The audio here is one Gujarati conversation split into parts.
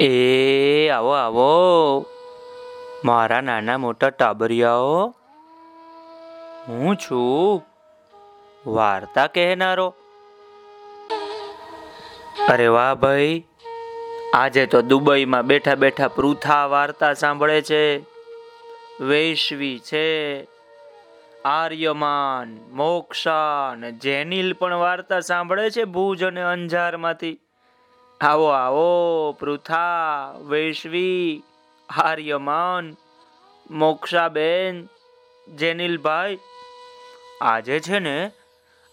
એ, આવો આવો. મારા નાના મોટા ટાબરિયાઓ, હું છું વાર્તા કહેનારો. અરે વાહ ભાઈ, આજે તો દુબઈમાં બેઠા બેઠા પૃથા વાર્તા સાંભળે છે. વૈશ્વી છે, આર્યમાન મોક્ષા જેનિલ પણ વાર્તા સાંભળે છે ભુજ અને અંજારમાંથી. આવો આવો, પૃથા, વૈશ્વી આર્યમાન મોક્ષાબેન, જેનિલભાઈ, આજે છે ને,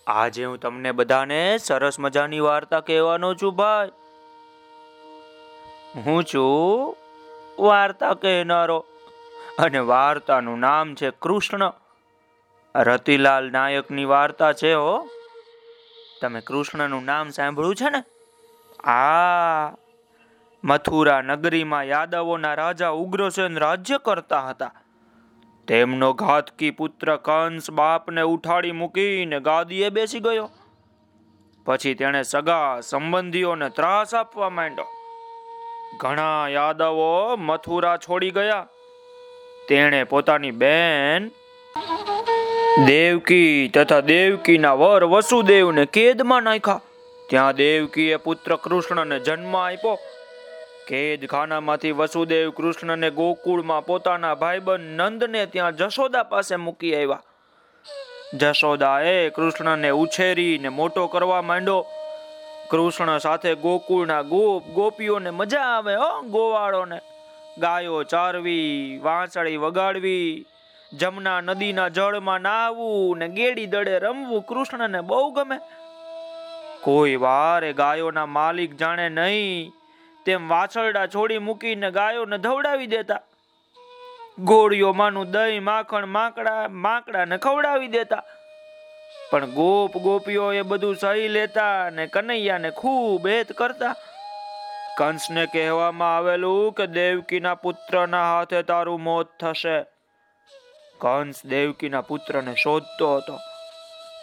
આજે હું તમને બધાને સરસ મજાની વાર્તા કહેવાનો છું ભાઈ. હું છું વાર્તા કહેનારો અને વાર્તાનું નામ છે કૃષ્ણ. રતિલાલ નાયકની વાર્તા છે હો. તમે કૃષ્ણનું નામ સાંભળ્યું છે ને? આ મથુરા નગરીમાં યાદવોના રાજા ઉગ્રસેન રાજ્ય કરતા હતા. તેમનો ઘાતકી પુત્ર કંસ બાપને ઉઠાડી મૂકીને ગાદીએ બેસી ગયો. પછી તેણે સગા સંબંધીઓને ત્રાસ આપવા માંડ્યો. ઘણા યાદવો મથુરા છોડી ગયા. તેણે પોતાની બેન દેવકી તથા દેવકીના વર વસુદેવને કેદમાં નાખ્યા. ત્યાં દેવકીએ પુત્ર કૃષ્ણને જન્મ આપ્યો. કેદખાનામાંથી વસુદેવ કૃષ્ણને ગોકુળમાં પોતાના ભાઈબંધ નંદને ત્યાં જશોદા પાસે મૂકી આવ્યા. જશોદાએ કૃષ્ણને ઉછેરીને મોટો કરવા માંડ્યો. કૃષ્ણ સાથે ગોકુળના ગોપ ગોપીઓને મજા આવે, હો, ગોવાળોને. ગાયો ચારવી, વાંસળી વગાડવી, જમના નદીના જળમાં નાહવું ને ગેડી દડે રમવું કૃષ્ણને બહુ ગમે. કોઈ વારે ગાયોના માલિક જાણે નહીં, તેમ વાછરડા છોડી મૂકીને ગાયોને ધવડાવી દેતા. ગોળીઓમાંનું દહીં, માખણ, માકડા, માકડાને ખવડાવી દેતા. પણ ગોપ ગોપીઓ એ બધું સહી લેતા ને કનૈયાને ખૂબ હેત કરતા. કંસને કહેવામાં આવેલું કે દેવકીના પુત્રના હાથે તારું મોત થશે. કંસ દેવકીના પુત્રને શોધતો હતો.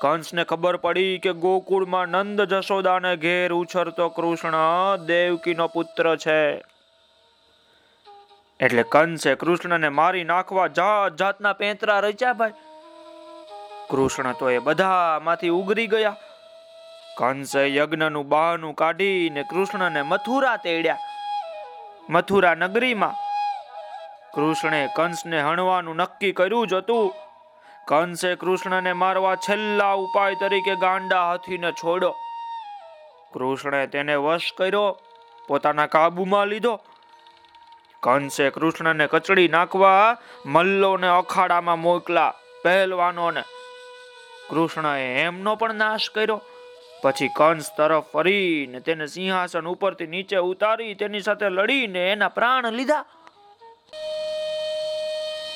કંસને ખબર પડી કે ગોકુળમાં નંદ જશોદાને ઘેર ઉછરતો કૃષ્ણ દેવકીનો પુત્ર છે. એટલે કંસે કૃષ્ણને મારી નાખવા જાત જાતના પેંતરા રચ્યા ભાઈ. કૃષ્ણ તો એ બધામાંથી ઉગરી ગયા. કંસે યજ્ઞનું બહાનું કાઢીને કૃષ્ણને મથુરા તેડ્યા. મથુરા નગરીમાં. કૃષ્ણે કંસને હણવાનું નક્કી કર્યું જ હતું. કંસે કૃષ્ણને મારવા છેલ્લા ઉપાય તરીકે ગાંડા હાથીને છોડો કૃષ્ણે તેને વશ કર્યો, પોતાના કાબુમાં લીધો. કંસે કૃષ્ણને કચડી નાખવા મલ્લોને અખાડામાં મોકલા પહેલવાનોને. કૃષ્ણએ એમનો પણ નાશ કર્યો. પછી કંસ તરફ ફરીને તેને સિંહાસન ઉપરથી નીચે ઉતારી તેની સાથે લડીને એના પ્રાણ લીધા.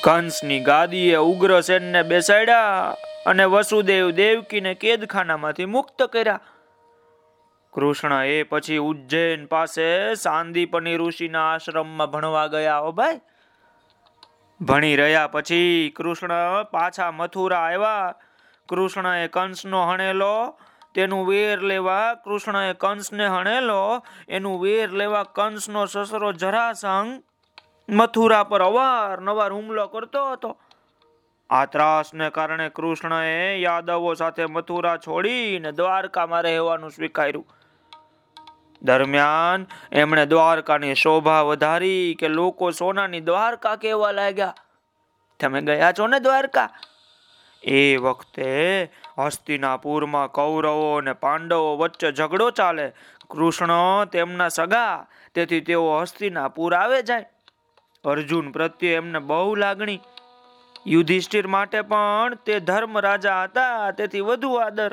કંસની ગાદીએ ઉગ્રસેનને બેસાડ્યા અને વસુદેવ દેવકીને કેદખાનામાંથી મુક્ત કર્યા. કૃષ્ણ એ પછી ઉજ્જૈન પાસે સાંદીપની ઋષિના આશ્રમમાં ભણવા ગયા. હો ભાઈ, ભણી રહ્યા પછી કૃષ્ણ પાછા મથુરા આવ્યા. કૃષ્ણએ કંસનો હણેલો, તેનું વેર લેવા કૃષ્ણએ કંસને હણેલો, એનું વેર લેવા કંસનો સસરો જરાસંઘ મથુરા પર અવારનવાર હુમલો કરતો હતો. આ ત્રાસને કારણે કૃષ્ણએ યાદવો સાથે મથુરા છોડીને દ્વારકામાં રહેવાનું સ્વીકાર્યું. દરમિયાન એમણે દ્વારકાની શોભા વધારી કે લોકો સોનાની દ્વારકા કહેવા લાગ્યા. તમે ગયા છો ને દ્વારકા? એ વખતે હસ્તિનાપુરમાં કૌરવો અને પાંડવો વચ્ચે ઝઘડો ચાલે. કૃષ્ણ તેમના સગા, તેથી તેઓ હસ્તિનાપુર આવે જાય. અર્જુન પ્રત્યે એમને બહુ લાગણી. યુધિષ્ઠિર માટે પણ તે ધર્મ રાજા હતા, તેથી વધુ આદર.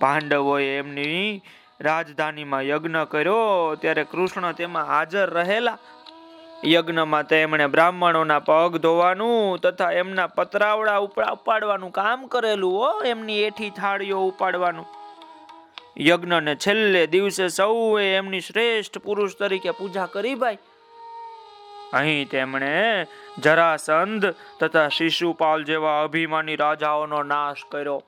પાંડવોએ એમની રાજધાનીમાં યજ્ઞ કર્યો, ત્યારે કૃષ્ણ તેમાં હાજર રહેલા. યજ્ઞમાં તેમણે બ્રાહ્મણોના પગ ધોવાનું તથા એમના પતરાવડા ઉપાડવાનું કામ કરેલું, હો, એમની એઠી થાળીઓ ઉપાડવાનું. યજ્ઞને છેલ્લે દિવસે સૌએ એમની શ્રેષ્ઠ પુરુષ તરીકે પૂજા કરી, ભાઈ. અહીં તેમણે જરાસંધ તથા શિશુપાલ જેવા અભિમાની રાજાઓનો નાશ કર્યો.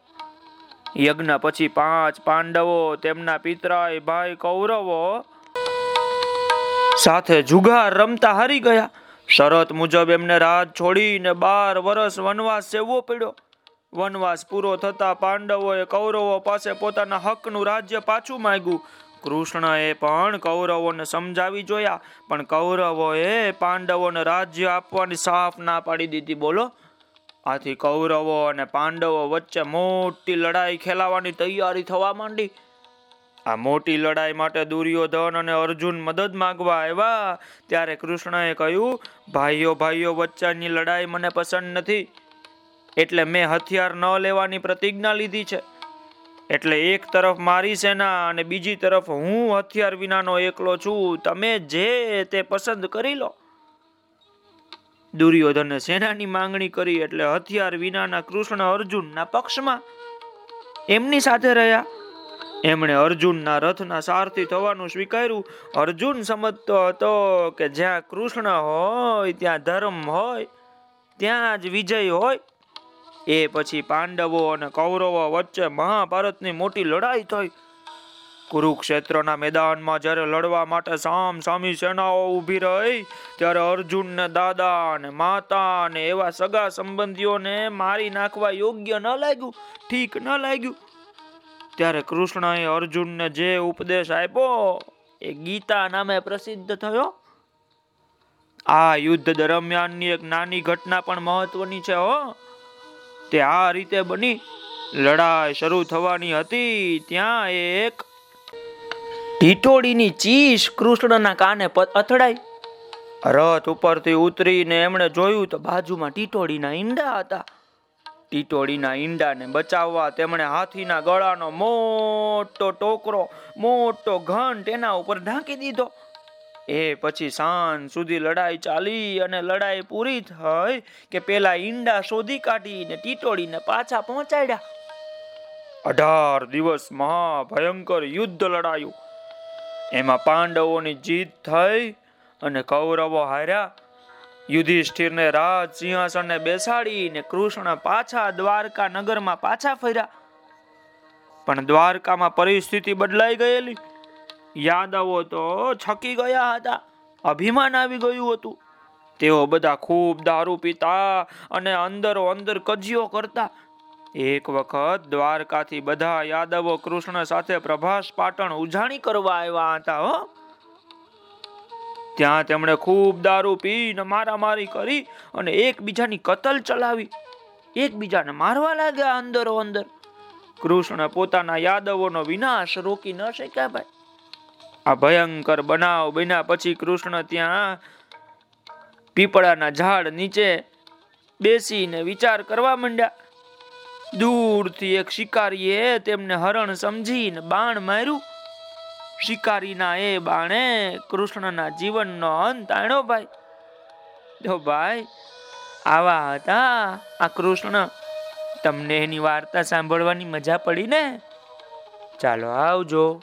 યજ્ઞ પછી પાંચ પાંડવો, તેમના પિતરાય, ભાઈ કૌરવો સાથે જુગાર રમતા હારી ગયા. શરત મુજબ એમને રાજ છોડીને બાર વર્ષ વનવાસ સેવવો પડ્યો. વનવાસ પૂરો થતા પાંડવોએ કૌરવો પાસે પોતાના હકનું રાજ્ય પાછું માંગ્યું. કૃષ્ણએ પણ કૌરવોને સમજાવી જોયા, પણ કૌરવોએ પાંડવોને રાજ્ય આપવાની સાફ ના પાડી દીધી. બોલો. આથી કૌરવો અને પાંડવો વચ્ચે મોટી લડાઈ ખેલાવાની તૈયારી થવા માંડી. આ મોટી લડાઈ માટે દુર્યોધન અને અર્જુન મદદ માગવા આવ્યા. ત્યારે કૃષ્ણએ કહ્યું, ભાઈઓ ભાઈઓ, વચ્ચેની લડાઈ મને પસંદ નથી. એટલે મેં હથિયાર ન લેવાની પ્રતિજ્ઞા લીધી છે. એટલે એક તરફ મારી સેના અને બીજી તરફ હું હથિયાર વિનાનો એકલો છું. તમે જે તે પસંદ કરી લો. દુર્યોધને સેનાની માંગણી કરી એટલે હથિયાર વિનાના કૃષ્ણ અર્જુનના પક્ષમાં એમની સાથે રહ્યા. એમણે અર્જુનના રથના સારથી થવાનું સ્વીકાર્યું. અર્જુન સમજતો હતો કે જ્યાં કૃષ્ણ હોય, ત્યાં ધર્મ હોય, ત્યાં જ વિજય હોય એ પછી પાંડવો અને કૌરવો વચ્ચે મહાભારતની મોટી લડાઈ થઈ. કુરુક્ષેત્રના મેદાનમાં જ્યારે લડવા માટે સામ સામી સેનાઓ ઊભી રહી, ત્યારે અર્જુનને દાદા ને માતા ને એવા સગા સંબંધીઓને મારી નાખવા યોગ્ય ન લાગ્યું, ઠીક ન લાગ્યું. ત્યારે કૃષ્ણએ અર્જુનને જે ઉપદેશ આપ્યો, એ ગીતા નામે પ્રસિદ્ધ થયો. આ યુદ્ધ દરમિયાનની એક નાની ઘટના પણ મહત્વની છે, હો. તે આ રીતે બની લડાઈ શરૂ થવાની હતી. ત્યાં એક ટીટોડીની ચીસ કૃષ્ણના કાને અથડાઈ. રથ ઉપરથી ઉતરીને એમણે જોયું તો બાજુમાં ટીટોડીના ઈંડા હતા. ટીટોડીના ઈંડાને બચાવવા તેમણે હાથીના ગળાનો મોટો ટોકરો, મોટો ઘંટ એના ઉપર ઢાંકી દીધો. એ પછી સાંજ સુધી લડાઈ ચાલી અને લડાઈ પૂરી થઈ કે પેલા ઈંડા શોધી કાઢીને ટીટોડીને પાછા પહોંચાડ્યા. અઢાર દિવસ મહા ભયંકર યુદ્ધ લડાયું. એમાં પાંડવોની જીત થઈ અને કૌરવો હાર્યા. યુધિષ્ઠિરને રાજ સિંહાસને બેસાડીને કૃષ્ણ પાછા દ્વારકા નગરમાં પાછા ફર્યા. પણ દ્વારકામાં પરિસ્થિતિ બદલાઈ ગયેલી. યાદવો તો છકી ગયા હતા. અભિમાન આવી ગયું હતું. તેઓ બધા ખૂબ દારૂ પીતા અને અંદરો અંદર કજીઓ કરતા. એક વખત દ્વારકાથી બધા યાદવો કૃષ્ણ સાથે પ્રભાસ પાટણ ઉજાણી કરવા આવ્યા હતા, હો. ત્યાં તેમણે ખૂબ દારૂ પીને મારામારી કરી અને એકબીજાની કતલ ચલાવી. એકબીજાને મારવા લાગ્યા અંદરો અંદર. કૃષ્ણ પોતાના યાદવોનો વિનાશ રોકી ન શક્યા ભાઈ. આ ભયંકર બનાવ બન્યા પછી કૃષ્ણ ત્યાં પીપળાના ઝાડ નીચે બેસીને વિચાર કરવા માંડ્યા. દૂરથી એક શિકારીએ તેમને હરણ સમજીને બાણ માર્યું. શિકારીના એ બાણે કૃષ્ણના જીવનનો અંત આણ્યો ભાઈ. જો ભાઈ, આવા હતા આ કૃષ્ણ, તમને એની વાર્તા સાંભળવાની મજા પડી ને? ચાલો આવજો.